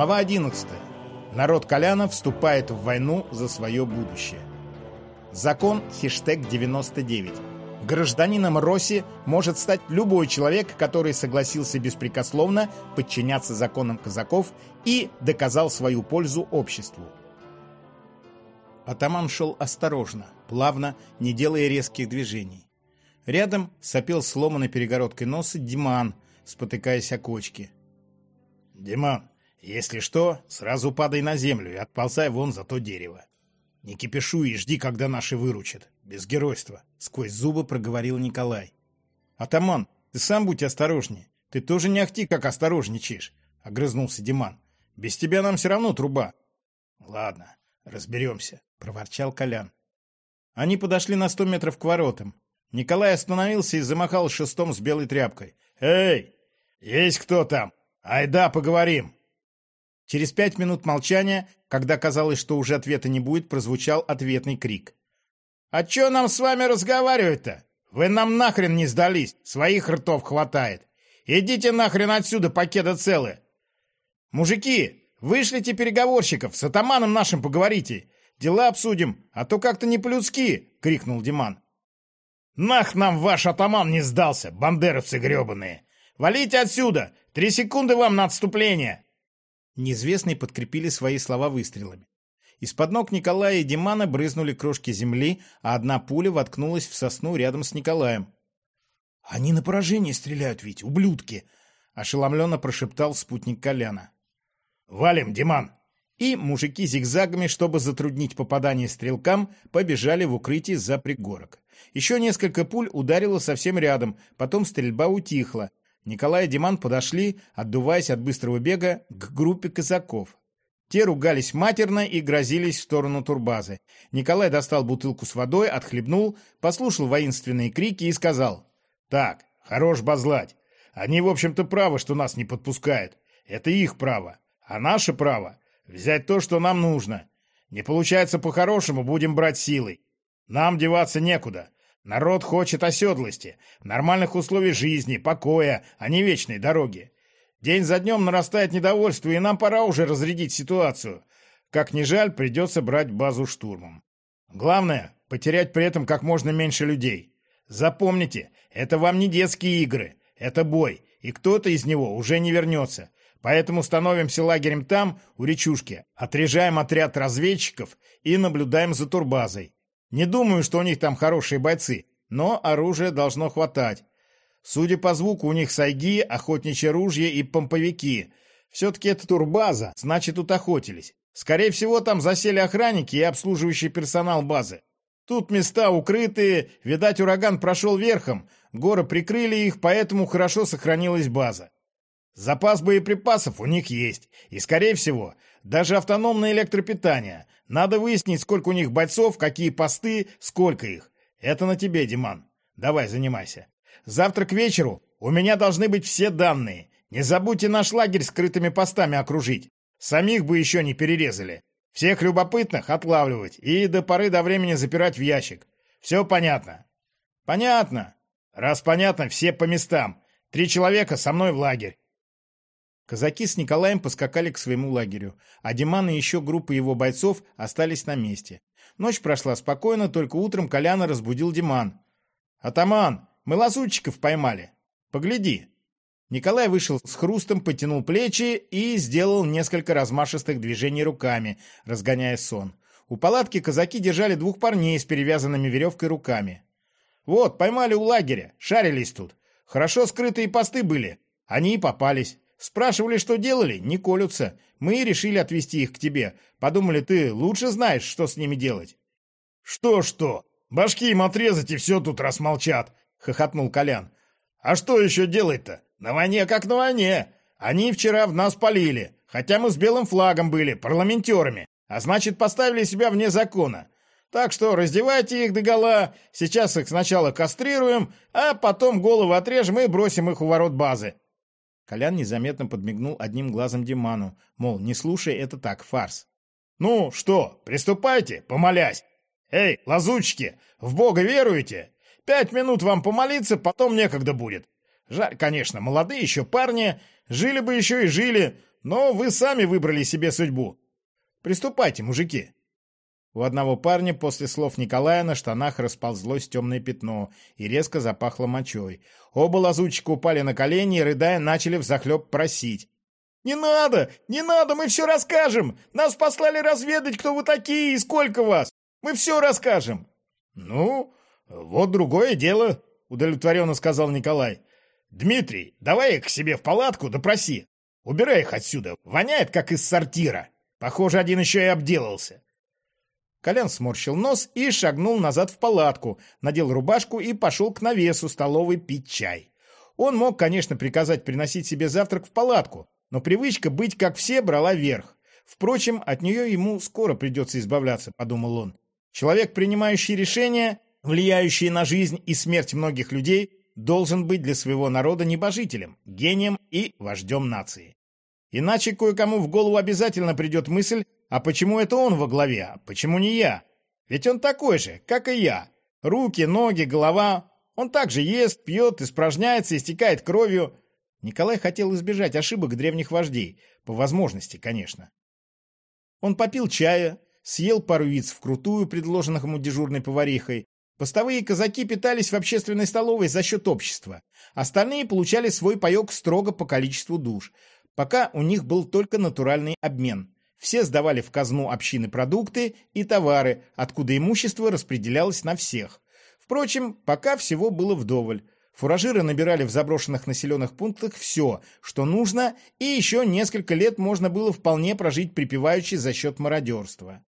Глава 11. Народ Коляна вступает в войну за свое будущее. Закон хештег 99. Гражданином Росси может стать любой человек, который согласился беспрекословно подчиняться законам казаков и доказал свою пользу обществу. Атаман шел осторожно, плавно, не делая резких движений. Рядом сопел сломанной перегородкой носа Диман, спотыкаясь о кочке. «Диман, если что, сразу падай на землю и отползай вон за то дерево. Не кипишуй и жди, когда наши выручат. Без геройства. Сквозь зубы проговорил Николай. Атаман, ты сам будь осторожнее. Ты тоже не ахти, как осторожничаешь. Огрызнулся Диман. Без тебя нам все равно труба. Ладно, разберемся, проворчал Колян. Они подошли на сто метров к воротам. Николай остановился и замахал шестом с белой тряпкой. «Эй, есть кто там? Айда, поговорим!» Через пять минут молчания, когда казалось, что уже ответа не будет, прозвучал ответный крик. «А чё нам с вами разговаривать-то? Вы нам нахрен не сдались, своих ртов хватает. Идите нахрен отсюда, покеда целы. Мужики, вышлите переговорщиков, с атаманом нашим поговорите. Дела обсудим, а то как-то не по-людски!» — крикнул Диман. «Нах нам ваш атаман не сдался, бандеровцы гребаные! Валите отсюда! Три секунды вам на отступление!» Неизвестные подкрепили свои слова выстрелами. Из-под ног Николая и Димана брызнули крошки земли, а одна пуля воткнулась в сосну рядом с Николаем. «Они на поражение стреляют ведь, ублюдки!» — ошеломленно прошептал спутник Коляна. «Валим, Диман!» И мужики зигзагами, чтобы затруднить попадание стрелкам, побежали в укрытие за пригорок. Еще несколько пуль ударило совсем рядом, потом стрельба утихла, Николай и Диман подошли, отдуваясь от быстрого бега, к группе казаков. Те ругались матерно и грозились в сторону турбазы. Николай достал бутылку с водой, отхлебнул, послушал воинственные крики и сказал, «Так, хорош базлать. Они, в общем-то, правы, что нас не подпускают. Это их право. А наше право — взять то, что нам нужно. Не получается по-хорошему, будем брать силой. Нам деваться некуда. Народ хочет оседлости, нормальных условий жизни, покоя, а не вечной дороги. День за днем нарастает недовольство, и нам пора уже разрядить ситуацию. Как ни жаль, придется брать базу штурмом. Главное — потерять при этом как можно меньше людей. Запомните, это вам не детские игры, это бой, и кто-то из него уже не вернется. Поэтому становимся лагерем там, у речушки, отряжаем отряд разведчиков и наблюдаем за турбазой. Не думаю, что у них там хорошие бойцы, но оружия должно хватать. Судя по звуку, у них сайги, охотничье ружья и помповики. Все-таки это турбаза, значит, тут охотились. Скорее всего, там засели охранники и обслуживающий персонал базы. Тут места укрытые, видать, ураган прошел верхом, горы прикрыли их, поэтому хорошо сохранилась база. Запас боеприпасов у них есть, и, скорее всего, даже автономное электропитание. Надо выяснить, сколько у них бойцов, какие посты, сколько их. Это на тебе, Диман. Давай, занимайся. Завтра к вечеру у меня должны быть все данные. Не забудьте наш лагерь скрытыми постами окружить. Самих бы еще не перерезали. Всех любопытных отлавливать и до поры до времени запирать в ящик. Все понятно? Понятно. Раз понятно, все по местам. Три человека со мной в лагерь. Казаки с Николаем поскакали к своему лагерю, а Диман и еще группа его бойцов остались на месте. Ночь прошла спокойно, только утром Коляна разбудил Диман. «Атаман, мы лазутчиков поймали. Погляди». Николай вышел с хрустом, потянул плечи и сделал несколько размашистых движений руками, разгоняя сон. У палатки казаки держали двух парней с перевязанными веревкой руками. «Вот, поймали у лагеря, шарились тут. Хорошо скрытые посты были. Они и попались. Спрашивали, что делали, не колются. Мы решили отвезти их к тебе. Подумали, ты лучше знаешь, что с ними делать. Что-что? Башки им отрезать и все тут расмолчат, хохотнул Колян. А что еще делать-то? На войне как на войне. Они вчера в нас полили, хотя мы с белым флагом были, парламентерами, а значит поставили себя вне закона. Так что раздевайте их догола, сейчас их сначала кастрируем, а потом головы отрежем и бросим их у ворот базы. Колян незаметно подмигнул одним глазом Диману, мол, не слушай, это так, фарс. «Ну что, приступайте, помолясь! «Эй, лазучки, в Бога веруете? Пять минут вам помолиться, потом некогда будет. Жаль, конечно, молодые еще парни, жили бы еще и жили, но вы сами выбрали себе судьбу. Приступайте, мужики». У одного парня после слов Николая на штанах расползлось темное пятно и резко запахло мочой. Оба лазутчика упали на колени и, рыдая, начали взахлеб просить. «Не надо! Не надо! Мы все расскажем! Нас послали разведать, кто вы такие и сколько вас! Мы все расскажем!» «Ну, вот другое дело», — удовлетворенно сказал Николай. «Дмитрий, давай их к себе в палатку допроси. Убирай их отсюда. Воняет, как из сортира. Похоже, один еще и обделался». Колян сморщил нос и шагнул назад в палатку, надел рубашку и пошел к навесу столовой пить чай. Он мог, конечно, приказать приносить себе завтрак в палатку, но привычка быть как все брала верх. Впрочем, от нее ему скоро придется избавляться, подумал он. Человек, принимающий решения, влияющие на жизнь и смерть многих людей, должен быть для своего народа небожителем, гением и вождем нации. Иначе кое-кому в голову обязательно придет мысль, а почему это он во главе, а почему не я? Ведь он такой же, как и я. Руки, ноги, голова. Он также ест, пьет, испражняется, истекает кровью. Николай хотел избежать ошибок древних вождей, по возможности, конечно. Он попил чая, съел пару яиц вкрутую, предложенных ему дежурной поварихой. Постовые казаки питались в общественной столовой за счет общества. Остальные получали свой паек строго по количеству душ. Пока у них был только натуральный обмен. Все сдавали в казну общины продукты и товары, откуда имущество распределялось на всех. Впрочем, пока всего было вдоволь. Фуражиры набирали в заброшенных населенных пунктах все, что нужно, и еще несколько лет можно было вполне прожить припеваючи за счет мародерства.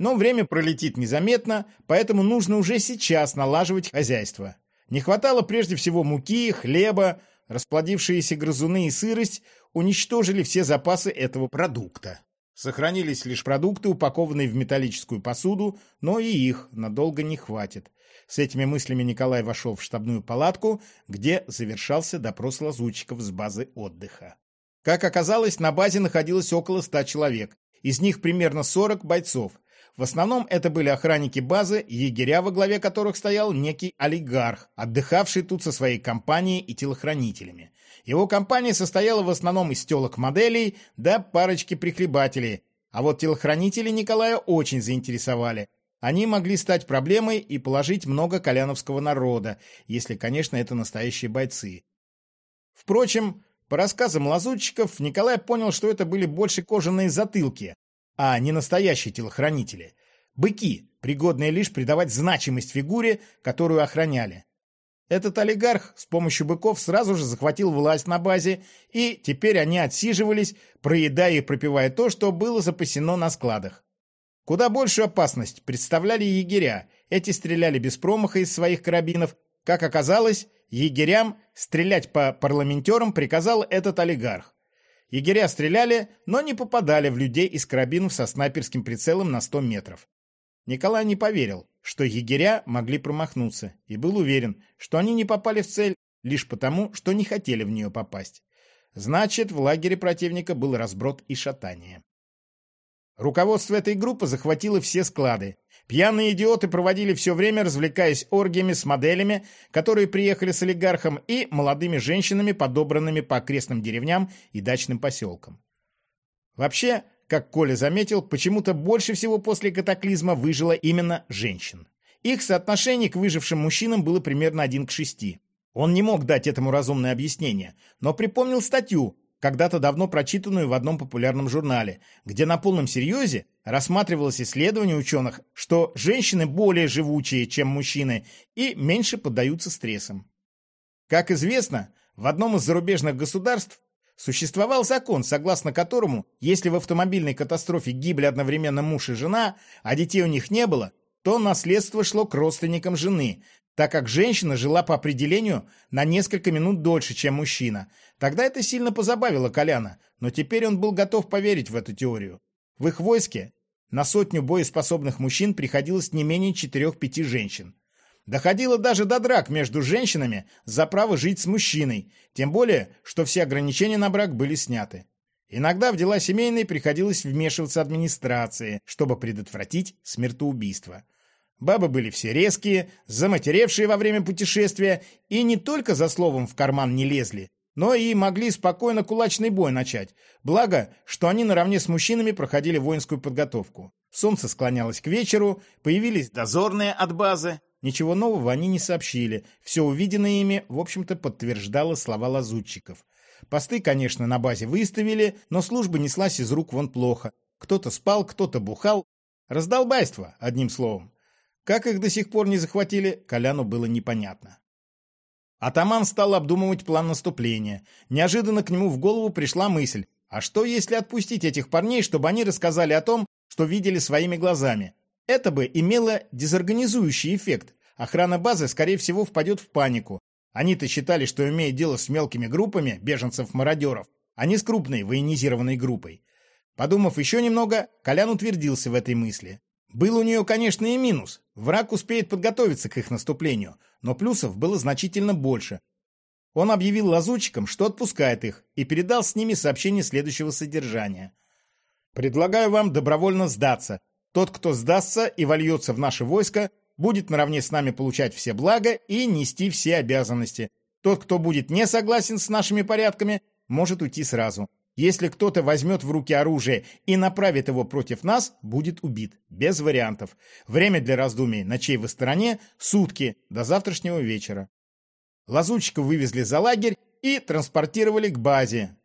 Но время пролетит незаметно, поэтому нужно уже сейчас налаживать хозяйство. Не хватало прежде всего муки, хлеба, расплодившиеся грызуны и сырость уничтожили все запасы этого продукта. Сохранились лишь продукты, упакованные в металлическую посуду, но и их надолго не хватит. С этими мыслями Николай вошел в штабную палатку, где завершался допрос лазутчиков с базы отдыха. Как оказалось, на базе находилось около ста человек, из них примерно 40 бойцов. В основном это были охранники базы, егеря, во главе которых стоял некий олигарх, отдыхавший тут со своей компанией и телохранителями. Его компания состояла в основном из телок-моделей да парочки прихлебателей, а вот телохранители Николая очень заинтересовали. Они могли стать проблемой и положить много коляновского народа, если, конечно, это настоящие бойцы. Впрочем, по рассказам лазутчиков, Николай понял, что это были больше кожаные затылки, а не настоящие телохранители. Быки, пригодные лишь придавать значимость фигуре, которую охраняли. Этот олигарх с помощью быков сразу же захватил власть на базе, и теперь они отсиживались, проедая и пропивая то, что было запасено на складах. Куда большую опасность представляли егеря. Эти стреляли без промаха из своих карабинов. Как оказалось, егерям стрелять по парламентерам приказал этот олигарх. Егеря стреляли, но не попадали в людей из карабинов со снайперским прицелом на 100 метров. Николай не поверил, что егеря могли промахнуться, и был уверен, что они не попали в цель лишь потому, что не хотели в нее попасть. Значит, в лагере противника был разброд и шатание. Руководство этой группы захватило все склады. Пьяные идиоты проводили все время, развлекаясь оргиями с моделями, которые приехали с олигархом, и молодыми женщинами, подобранными по окрестным деревням и дачным поселкам. Вообще, как Коля заметил, почему-то больше всего после катаклизма выжило именно женщин. Их соотношение к выжившим мужчинам было примерно один к шести. Он не мог дать этому разумное объяснение, но припомнил статью, когда-то давно прочитанную в одном популярном журнале, где на полном серьезе рассматривалось исследование ученых, что женщины более живучие, чем мужчины, и меньше поддаются стрессам. Как известно, в одном из зарубежных государств Существовал закон, согласно которому, если в автомобильной катастрофе гибли одновременно муж и жена, а детей у них не было, то наследство шло к родственникам жены, так как женщина жила по определению на несколько минут дольше, чем мужчина. Тогда это сильно позабавило Коляна, но теперь он был готов поверить в эту теорию. В их войске на сотню боеспособных мужчин приходилось не менее четырех-пяти женщин. Доходило даже до драк между женщинами за право жить с мужчиной, тем более, что все ограничения на брак были сняты. Иногда в дела семейные приходилось вмешиваться администрации, чтобы предотвратить смертоубийство. Бабы были все резкие, заматеревшие во время путешествия и не только за словом в карман не лезли, но и могли спокойно кулачный бой начать. Благо, что они наравне с мужчинами проходили воинскую подготовку. Солнце склонялось к вечеру, появились дозорные от базы. Ничего нового они не сообщили. Все увиденное ими, в общем-то, подтверждало слова лазутчиков. Посты, конечно, на базе выставили, но служба неслась из рук вон плохо. Кто-то спал, кто-то бухал. Раздолбайство, одним словом. Как их до сих пор не захватили, Коляну было непонятно. Атаман стал обдумывать план наступления. Неожиданно к нему в голову пришла мысль, а что если отпустить этих парней, чтобы они рассказали о том, что видели своими глазами? Это бы имело дезорганизующий эффект. Охрана базы, скорее всего, впадет в панику. Они-то считали, что имеют дело с мелкими группами беженцев-мародеров, а не с крупной военизированной группой. Подумав еще немного, Колян утвердился в этой мысли. Был у нее, конечно, и минус. Враг успеет подготовиться к их наступлению, но плюсов было значительно больше. Он объявил лазутчикам, что отпускает их, и передал с ними сообщение следующего содержания. «Предлагаю вам добровольно сдаться. Тот, кто сдастся и вольется в наше войско, будет наравне с нами получать все блага и нести все обязанности. Тот, кто будет не согласен с нашими порядками, может уйти сразу. Если кто-то возьмет в руки оружие и направит его против нас, будет убит. Без вариантов. Время для раздумий на чьей вы стороне – сутки, до завтрашнего вечера. Лазутчиков вывезли за лагерь и транспортировали к базе.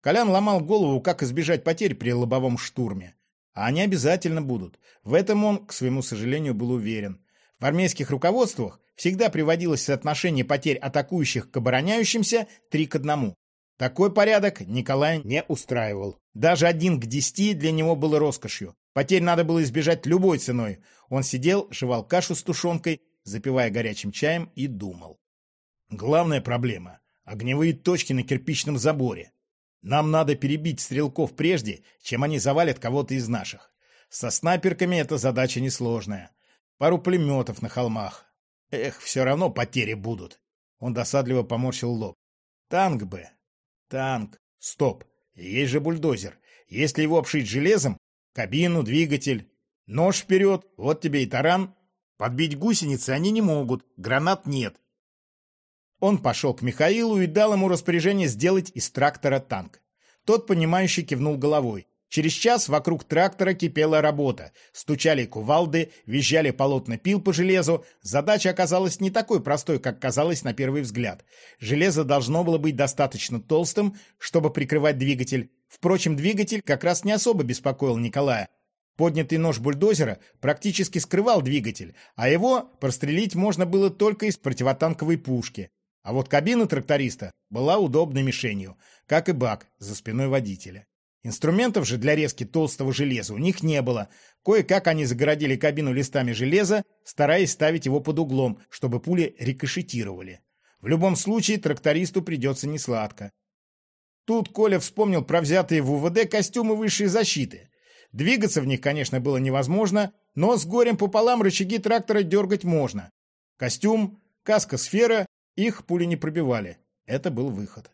Колян ломал голову, как избежать потерь при лобовом штурме. А они обязательно будут. В этом он, к своему сожалению, был уверен. В армейских руководствах всегда приводилось соотношение потерь атакующих к обороняющимся 3 к 1. Такой порядок Николай не устраивал. Даже один к десяти для него было роскошью. Потерь надо было избежать любой ценой. Он сидел, жевал кашу с тушенкой, запивая горячим чаем, и думал. Главная проблема — огневые точки на кирпичном заборе. Нам надо перебить стрелков прежде, чем они завалят кого-то из наших. Со снайперками эта задача несложная. Пару пулеметов на холмах. Эх, все равно потери будут. Он досадливо поморщил лоб. Танк бы, Танк. Стоп. Есть же бульдозер. Если его обшить железом, кабину, двигатель. Нож вперед, вот тебе и таран. Подбить гусеницы они не могут, гранат нет. Он пошел к Михаилу и дал ему распоряжение сделать из трактора танк. Тот, понимающий, кивнул головой. Через час вокруг трактора кипела работа. Стучали кувалды, визжали полотна пил по железу. Задача оказалась не такой простой, как казалось на первый взгляд. Железо должно было быть достаточно толстым, чтобы прикрывать двигатель. Впрочем, двигатель как раз не особо беспокоил Николая. Поднятый нож бульдозера практически скрывал двигатель, а его прострелить можно было только из противотанковой пушки. А вот кабина тракториста была удобной мишенью, как и бак за спиной водителя. Инструментов же для резки толстого железа у них не было. Кое-как они загородили кабину листами железа, стараясь ставить его под углом, чтобы пули рикошетировали. В любом случае трактористу придется несладко. Тут Коля вспомнил про взятые в УВД костюмы высшей защиты. Двигаться в них, конечно, было невозможно, но с горем пополам рычаги трактора дергать можно. Костюм, каска-сфера, их пули не пробивали. Это был выход.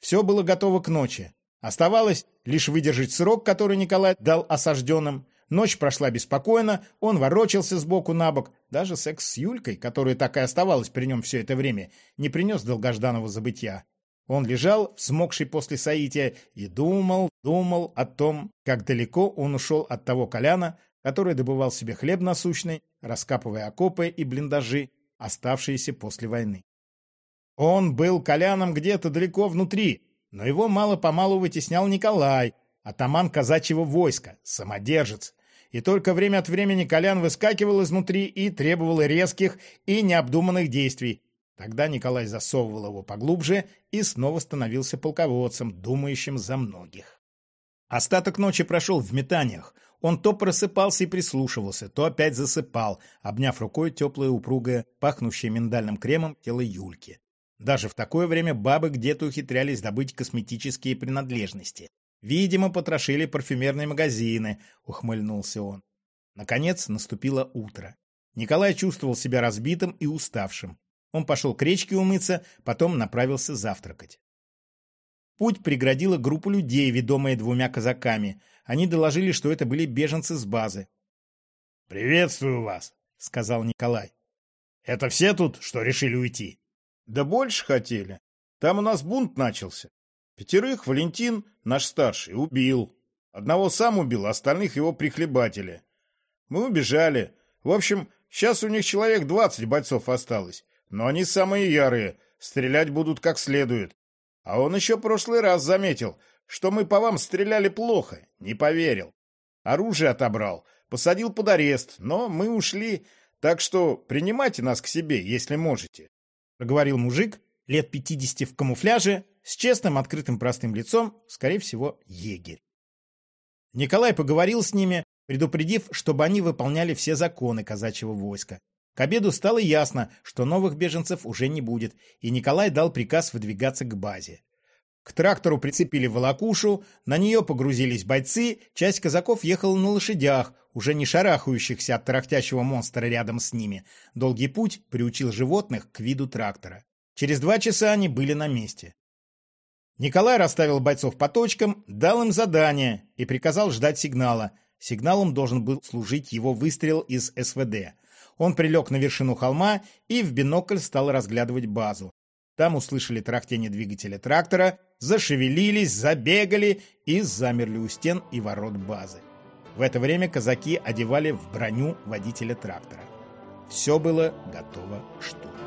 Все было готово к ночи. Оставалось лишь выдержать срок, который Николай дал осажденным. Ночь прошла беспокойно, он ворочался сбоку на бок. Даже секс с Юлькой, которая так и оставалась при нем все это время, не принес долгожданного забытья. Он лежал, взмокший после соития, и думал, думал о том, как далеко он ушел от того Коляна, который добывал себе хлеб насущный, раскапывая окопы и блиндажи, оставшиеся после войны. Он был Коляном где-то далеко внутри, но его мало-помалу вытеснял Николай, атаман казачьего войска, самодержец. И только время от времени Колян выскакивал изнутри и требовал резких и необдуманных действий. Тогда Николай засовывал его поглубже и снова становился полководцем, думающим за многих. Остаток ночи прошел в метаниях. Он то просыпался и прислушивался, то опять засыпал, обняв рукой теплое упругое, пахнущее миндальным кремом тело Юльки. Даже в такое время бабы где-то ухитрялись добыть косметические принадлежности. Видимо, потрошили парфюмерные магазины, ухмыльнулся он. Наконец наступило утро. Николай чувствовал себя разбитым и уставшим. Он пошел к речке умыться, потом направился завтракать. Путь преградила группа людей, ведомая двумя казаками. Они доложили, что это были беженцы с базы. «Приветствую вас», — сказал Николай. «Это все тут, что решили уйти?» «Да больше хотели. Там у нас бунт начался. Пятерых Валентин, наш старший, убил. Одного сам убил, остальных его прихлебатели. Мы убежали. В общем, сейчас у них человек двадцать бойцов осталось. Но они самые ярые, стрелять будут как следует. А он еще прошлый раз заметил, что мы по вам стреляли плохо, не поверил. Оружие отобрал, посадил под арест, но мы ушли, так что принимайте нас к себе, если можете. Проговорил мужик, лет пятидесяти в камуфляже, с честным, открытым, простым лицом, скорее всего, егерь. Николай поговорил с ними, предупредив, чтобы они выполняли все законы казачьего войска. К обеду стало ясно, что новых беженцев уже не будет, и Николай дал приказ выдвигаться к базе. К трактору прицепили волокушу, на нее погрузились бойцы, часть казаков ехала на лошадях, уже не шарахающихся от тарахтящего монстра рядом с ними. Долгий путь приучил животных к виду трактора. Через два часа они были на месте. Николай расставил бойцов по точкам, дал им задание и приказал ждать сигнала. Сигналом должен был служить его выстрел из СВД. Он прилег на вершину холма и в бинокль стал разглядывать базу. Там услышали трахтение двигателя трактора, зашевелились, забегали и замерли у стен и ворот базы. В это время казаки одевали в броню водителя трактора. Все было готово к штурму.